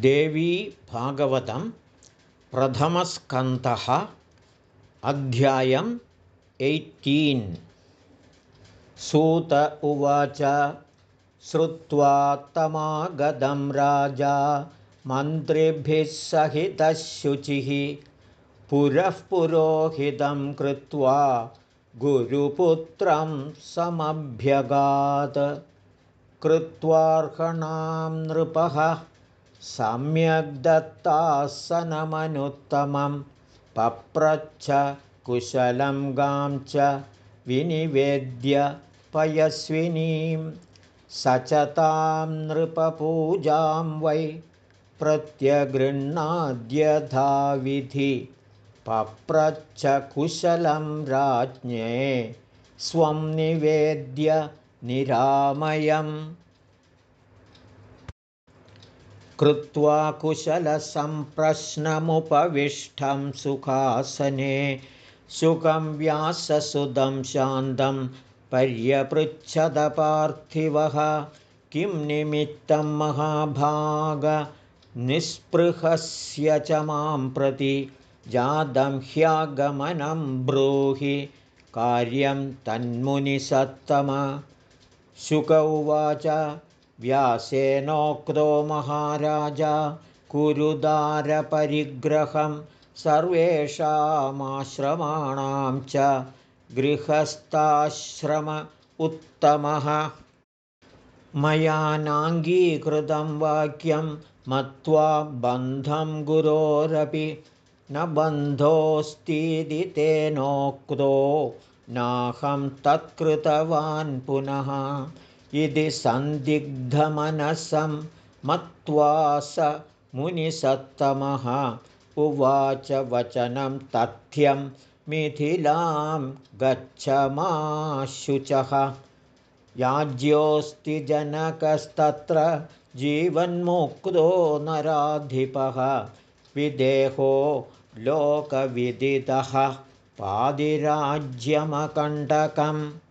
देवी भागवतं प्रथमस्कन्धः अध्यायम् एय्टीन्। सूत उवाच श्रुत्वा तमागतं राजा मन्त्रिभिः सहितः शुचिः पुरः पुरोहितं कृत्वा गुरुपुत्रं समभ्यगात्। कृत्वार्हणां नृपः सम्यग्दत्तासनमनुत्तमं पप्रच्छ कुशलं गां च विनिवेद्य पयस्विनीं स च तां नृपपूजां वै प्रत्यगृह्णाद्यथाविधि पप्रच्छ कुशलं राज्ञे स्वं निवेद्य निरामयम् कृत्वा कुशलसम्प्रश्नमुपविष्टं सुखासने सुखं व्याससुदं शान्तं पर्यपृच्छदपार्थिवः। किं निमित्तं महाभागनिःस्पृहस्य च मां प्रति जातं ह्यागमनं ब्रूहि कार्यं तन्मुनिसत्तम। शुक उवाच व्यासेनोक्तो महाराजा कुरुदारपरिग्रहं सर्वेषामाश्रमाणां च गृहस्थाश्रम उत्तमः। मया नाङ्गीकृतं वाक्यं मत्वा बन्धं गुरोरपि न बन्धोऽस्तीति तेनोक्तो नाहं तत्कृतवान् पुनः इति सन्दिग्धमनसं मत्वा स मुनिसत्तमः उवाच वचनं तथ्यं मिथिलां गच्छमाशुचः। याज्योऽस्ति जनकस्तत्र जीवन्मुक्तो नराधिपः। विदेहो लोकविदितः। पादिराज्यमकण्टकम्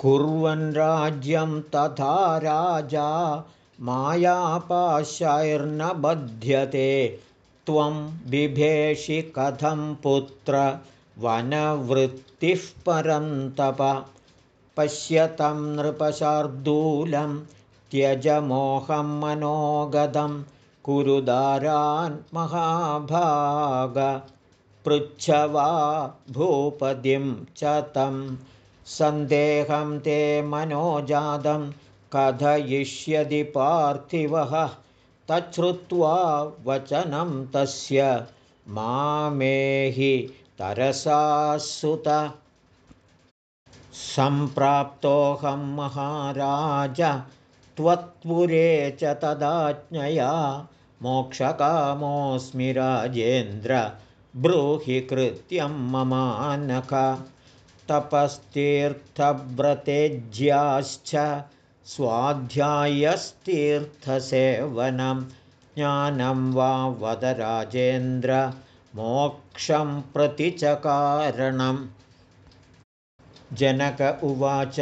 कुर्वन् राज्यं तथा राजा मायापाशैर्न बध्यते। त्वं बिभेषि कथं पुत्र? वनवृत्तिः परन्तप पश्यतं नृपशार्दूलं त्यजमोहं मनोगतं कुरुदारान् महाभाग। पृच्छवा भूपदिं च तम् सन्देहं ते मनोजातं कथयिष्यति पार्थिवः। तच्छ्रुत्वा वचनं तस्य मामेहि तरसा सुत सम्प्राप्तोऽहं महाराज त्वत्पुरे च तदाज्ञया मोक्षकामोऽस्मि राजेन्द्र ब्रूहि कृत्यं ममानख तपस्तीर्थव्रतेज्याश्च स्वाध्यायस्तीर्थसेवनं ज्ञानं वा वदराजेन्द्र मोक्षं प्रति च कारणम्। जनक उवाच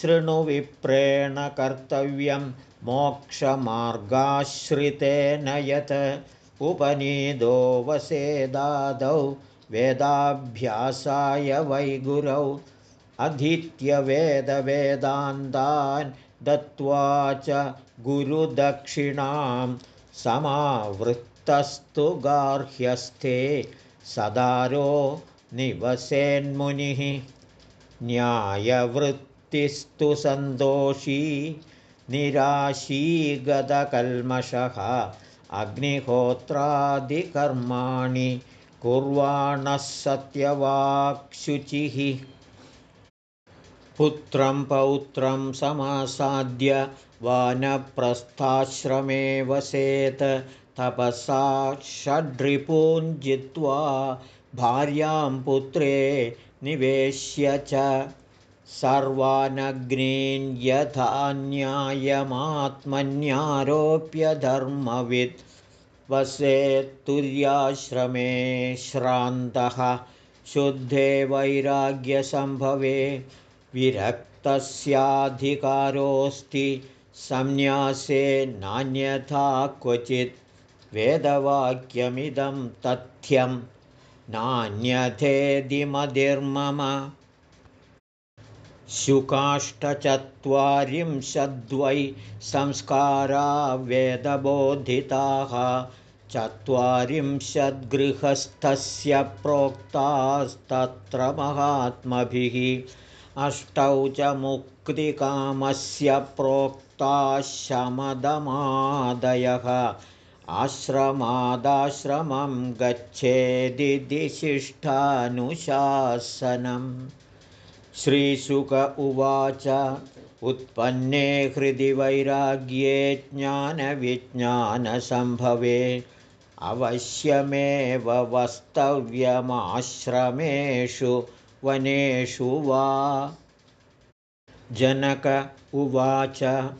शृणुविप्रेण कर्तव्यं मोक्षमार्गाश्रितेन यत् उपनीदो वसेदादौ वेदाभ्यासाय वै गुरौ वेदवेदान्तान् दत्त्वा च गुरुदक्षिणां समावृत्तस्तु गार्ह्यस्थे सदारो निवसेन्मुनिः। न्यायवृत्तिस्तु सन्तोषी निराशीगतकल्मषः अग्निहोत्रादिकर्माणि कुर्वाणः सत्यवाक्शुचिः पुत्रं पौत्रं समासाद्य वानप्रस्थाश्रमे वसेत् तपसा षड्रिपूञ्जित्वा भार्यां पुत्रे निवेश्य च। सर्वानग्नीन् यथा न्यायमात्मन्यारोप्य धर्मवित् वसेत्तुर्याश्रमे श्रान्तः। शुद्धे वैराग्यसम्भवे विरक्तस्याधिकारोऽस्ति। संन्यासे नान्यथा क्वचित् वेदवाक्यमिदं तथ्यं नान्यथेदिमधिर्मम शुकाष्टचत्वारिंशद्वै संस्कारा वेदबोधिताः। चत्वारिंशद्गृहस्थस्य प्रोक्तास्तत्र महात्मभिः अष्टौ च मुक्तिकामस्य प्रोक्ताः शमदमादयः आश्रमादाश्रमं गच्छेदिशिष्टानुशासनम् श्रीशुक उवाच उत्पन्ने हृदि वैराग्ये ज्ञानविज्ञानसम्भवे अवश्यमेव वस्तव्यमाश्रमेषु वनेषु वा। जनक उवाच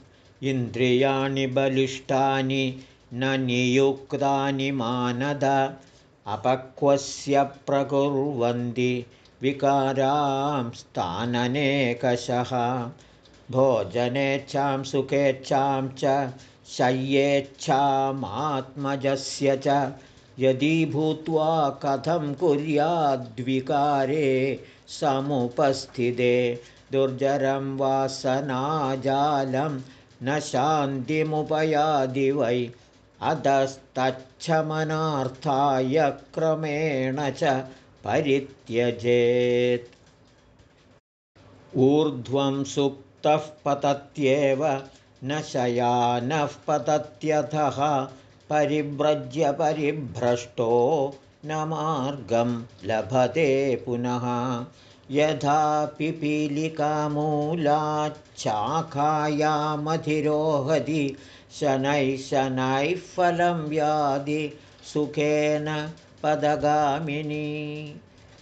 इन्द्रियाणि बलिष्ठानि न नियुक्तानि मानद अपक्वस्य प्रकुर्वन्ति विकारां स्थाननेकषः भोजनेच्छां सुखेच्छां च शय्येच्छामात्मजस्य च। यदि भूत्वा कथं कुर्याद्विकारे समुपस्थिते दुर्जरं वासनाजालं न शान्तिमुपयादि वै। अधस्तच्छमनार्थाय क्रमेण च परित्यजेत्। ऊर्ध्वं सुप्तः पतत्येव न शयानः पतत्यथः परिव्रज्य परिभ्रष्टो न मार्गं लभते पुनः। यथा पिपीलिकामूलाच्छाखायामधिरोहति शनैः शनैः फलं व्याधि सुखेन पदगामिनी।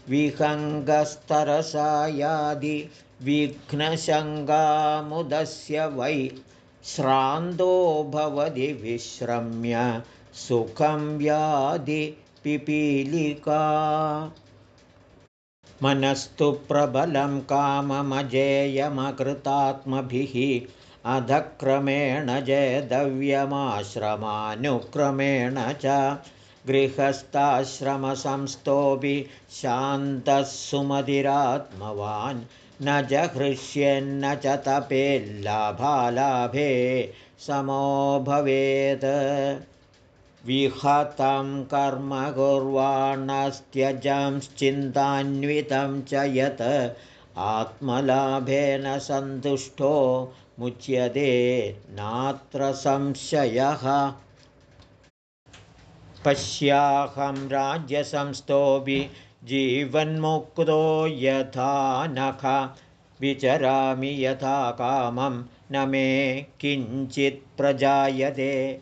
विहङ्गस्तरसायादि विघ्नशङ्गामुदस्य वै श्रान्तो भवति विश्रम्य सुखं व्याधि पिपीलिका। मनस्तु प्रबलं काममजेयमकृतात्मभिः अधक्रमेण जेदव्यमाश्रमानुक्रमेण च गृहस्थाश्रमसंस्थोऽपि शान्तः सुमतिरात्मवान् न जहृष्यन्न च तपेल्लाभालाभे समो भवेत्। विहतं कर्म कुर्वाणस्त्यजंश्चिन्तान्वितं च यत् आत्मलाभेन सन्तुष्टो मुच्यते नात्र संशयः पश्याहं राज्यसंस्थोऽपि जीवन्मुक्तो यथा नख। विचरामि यथा कामं न मे किञ्चित् प्रजायते।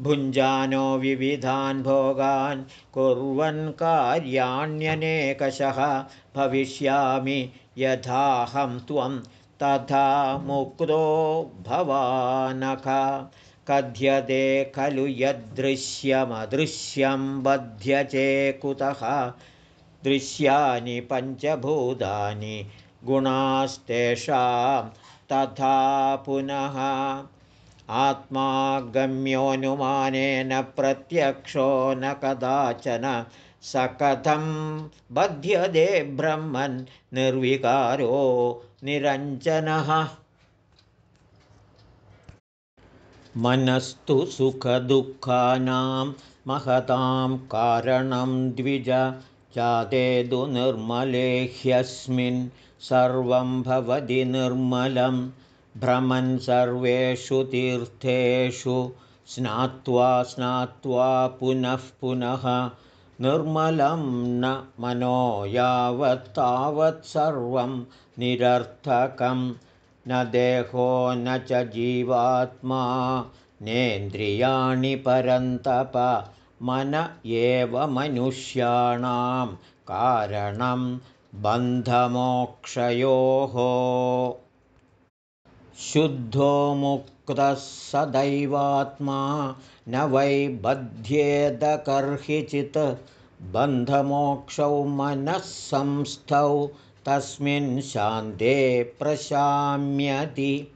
भुञ्जानो विविधान् भोगान् कुर्वन् कार्याण्यनेकशः। भविष्यामि यथाहं त्वं तथा मुक्तो भवानख कथ्यते खलु यदृश्यमदृश्यं बध्यचे कुतः? दृश्यानि पञ्चभूतानि गुणास्तेषां तथा पुनः आत्मा गम्योऽनुमानेन प्रत्यक्षो न कदाचन स कथं बध्यते ब्रह्मन् निर्विकारो निरञ्जनः मनस्तु सुखदुःखानां महतां कारणं द्विज जाते तु निर्मले ह्यस्मिन् सर्वं भवति निर्मलं। भ्रमन् सर्वेषु तीर्थेषु स्नात्वा स्नात्वा पुनः पुनः निर्मलं न मनो यावत् तावत् सर्वं निरर्थकम् न देहो न च जीवात्मा नेन्द्रियाणि परन्तप मन एव मनुष्याणां कारणं बन्धमोक्षयोः। शुद्धो मुक्तः सदैवात्मा न वै बध्येदकर्हिचित्। बन्धमोक्षौ मनः संस्थौ तस्मिन् शान्ते प्रशाम्यति।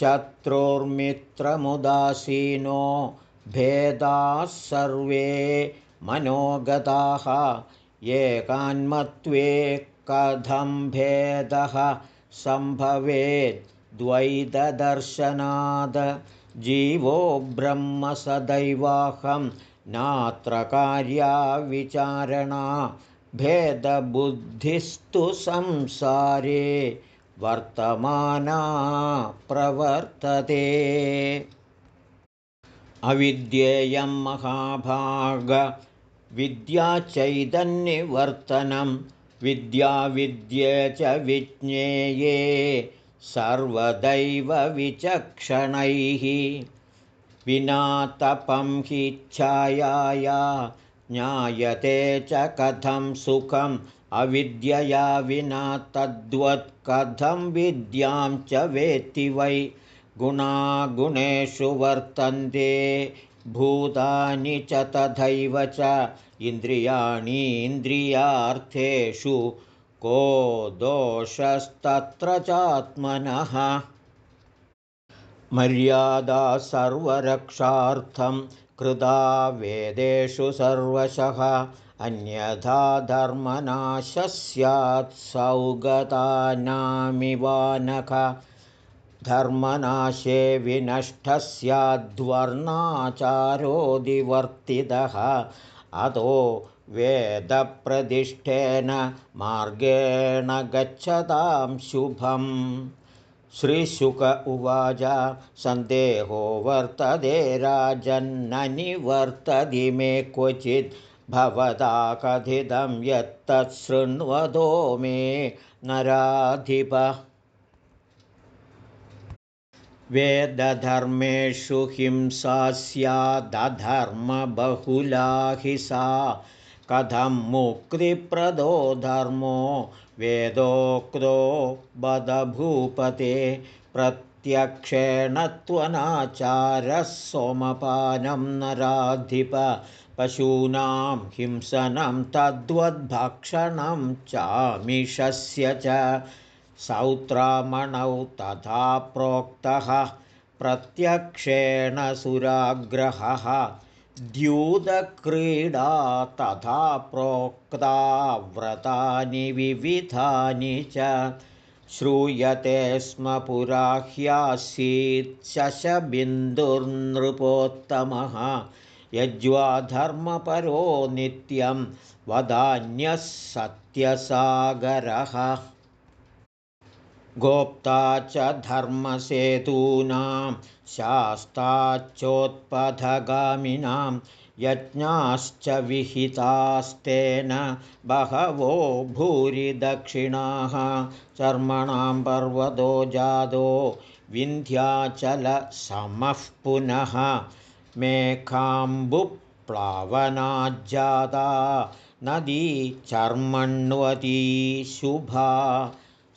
शत्रुर्मित्रमुदासीनो भेदाः सर्वे मनोगताः। एकान्मत्वे कथं भेदः सम्भवेद् द्वैतदर्शनाद्? जीवो ब्रह्म सदैवाहं नात्र कार्या विचारणा भेदबुद्धिस्तु संसारे वर्तमाना प्रवर्तते। अविद्येयं महाभागविद्याचैतन्यवर्तनं विद्याविद्ये च विज्ञेये सर्वदैव विचक्षणैः। विना तपं हि छायाया ज्ञायते च कथं सुखम् अविद्यया विना तद्वत् कथं विद्यां च वेत्ति वै। गुणागुणेषु वर्तन्ते भूतानि च तथैव च इन्द्रियाणीन्द्रियार्थेषु को दोषस्तत्र चात्मनः। मर्यादा सर्वरक्षार्थं कृता वेदेषु सर्वशः अन्यथा धर्मनाशः स्यात् सौगतानामिवानख धर्मनाशे विनष्टः स्याद्वर्णाचारोदिवर्तितः अतो वेदप्रतिष्ठेन मार्गेण गच्छतां शुभम् श्रीशुक उवाच सन्देहो वर्तते राजन्न निवर्तति मे क्वचित् भवता कथितं यत्तच्छृण्वतो मे नराधिप। वेदधर्मेषु हिंसा स्यादधर्मबहुला हि सा कथं मुक्तिप्रदो धर्मो वेदोक्तो बदभूपते प्रत्यक्षेण त्वनाचारः सोमपानं नराधिप पशूनां हिंसनं तद्वद्भक्षणं चामिषस्य च सौत्रामणौ तथा प्रोक्तः प्रत्यक्षेण सुराग्रहः द्यूतक्रीडा तथा प्रोक्ता व्रतानि विविधानि च श्रूयते स्म पुरा ह्यासीत् शशबिन्दुर्नृपोत्तमः यज्वाधर्मपरो नित्यं वदान्यः सत्यसागरः गोप्ता च धर्मसेतूनां शास्ताच्चोत्पथगामिनां यज्ञाश्च विहितास्तेन बहवो भूरिदक्षिणाः चर्मणां पर्वतो जातो विन्ध्याचलसमः पुनः मेघाम्बुप्लावनाज्जाता नदी चर्मण्वती शुभा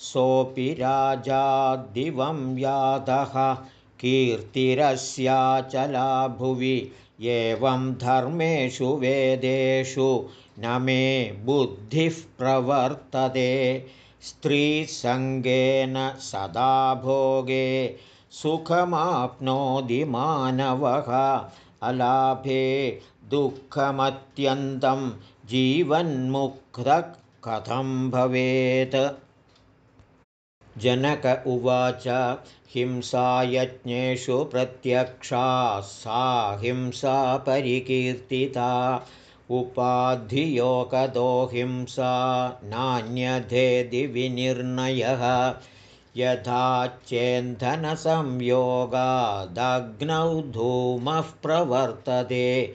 सोऽपि राजा दिवं यातः कीर्तिरस्याचला भुवि। एवं धर्मेषु वेदेषु न मे बुद्धिः प्रवर्तते। स्त्रीसङ्गेन सदा भोगे सुखमाप्नोति मानवः। अलाभे दुःखमत्यन्तं जीवन्मुक्तः कथं भवेत् जनक उवाच हिंसायज्ञेषु प्रत्यक्षा सा हिंसा परिकीर्तिता। उपाधियोगतो हिंसा नान्यधेदि विनिर्णयः। यथा चेन्धनसंयोगादग्नौ धूमः प्रवर्तते।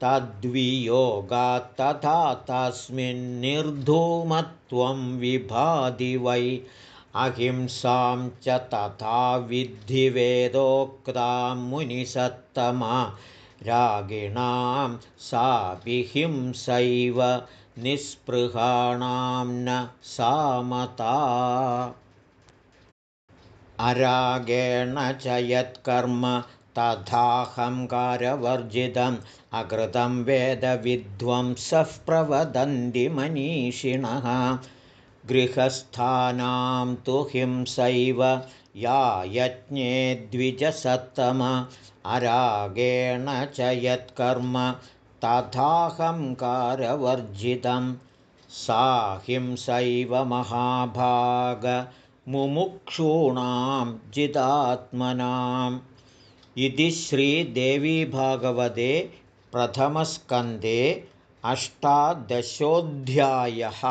तद्वियोगात् तथा तस्मिन्निर्धूमत्वं विभाति वै अहिंसां च तथा विद्धिवेदोक्तां मुनिसत्तमा रागिणां सापि हिंसैव निःस्पृहाणां न सामता। अरागेण च यत्कर्म तथाहङ्कारवर्जितम् अकृतं वेदविध्वंसः प्रवदन्ति मनीषिणः गृहस्थानां तु हिंसैव या यज्ञे द्विजसत्तम अरागेण च यत्कर्म तथाहङ्कारवर्जितं। सा हिंसैव महाभागमुमुक्षूणां जिदात्मनाम् इति श्रीदेवीभागवते प्रथमस्कन्धे अष्टादशोऽध्यायः